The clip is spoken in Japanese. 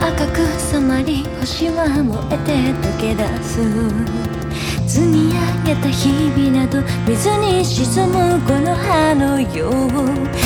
赤く染まり星は燃えて溶け出す。積み上げた日々など水に沈むこの葉のよう。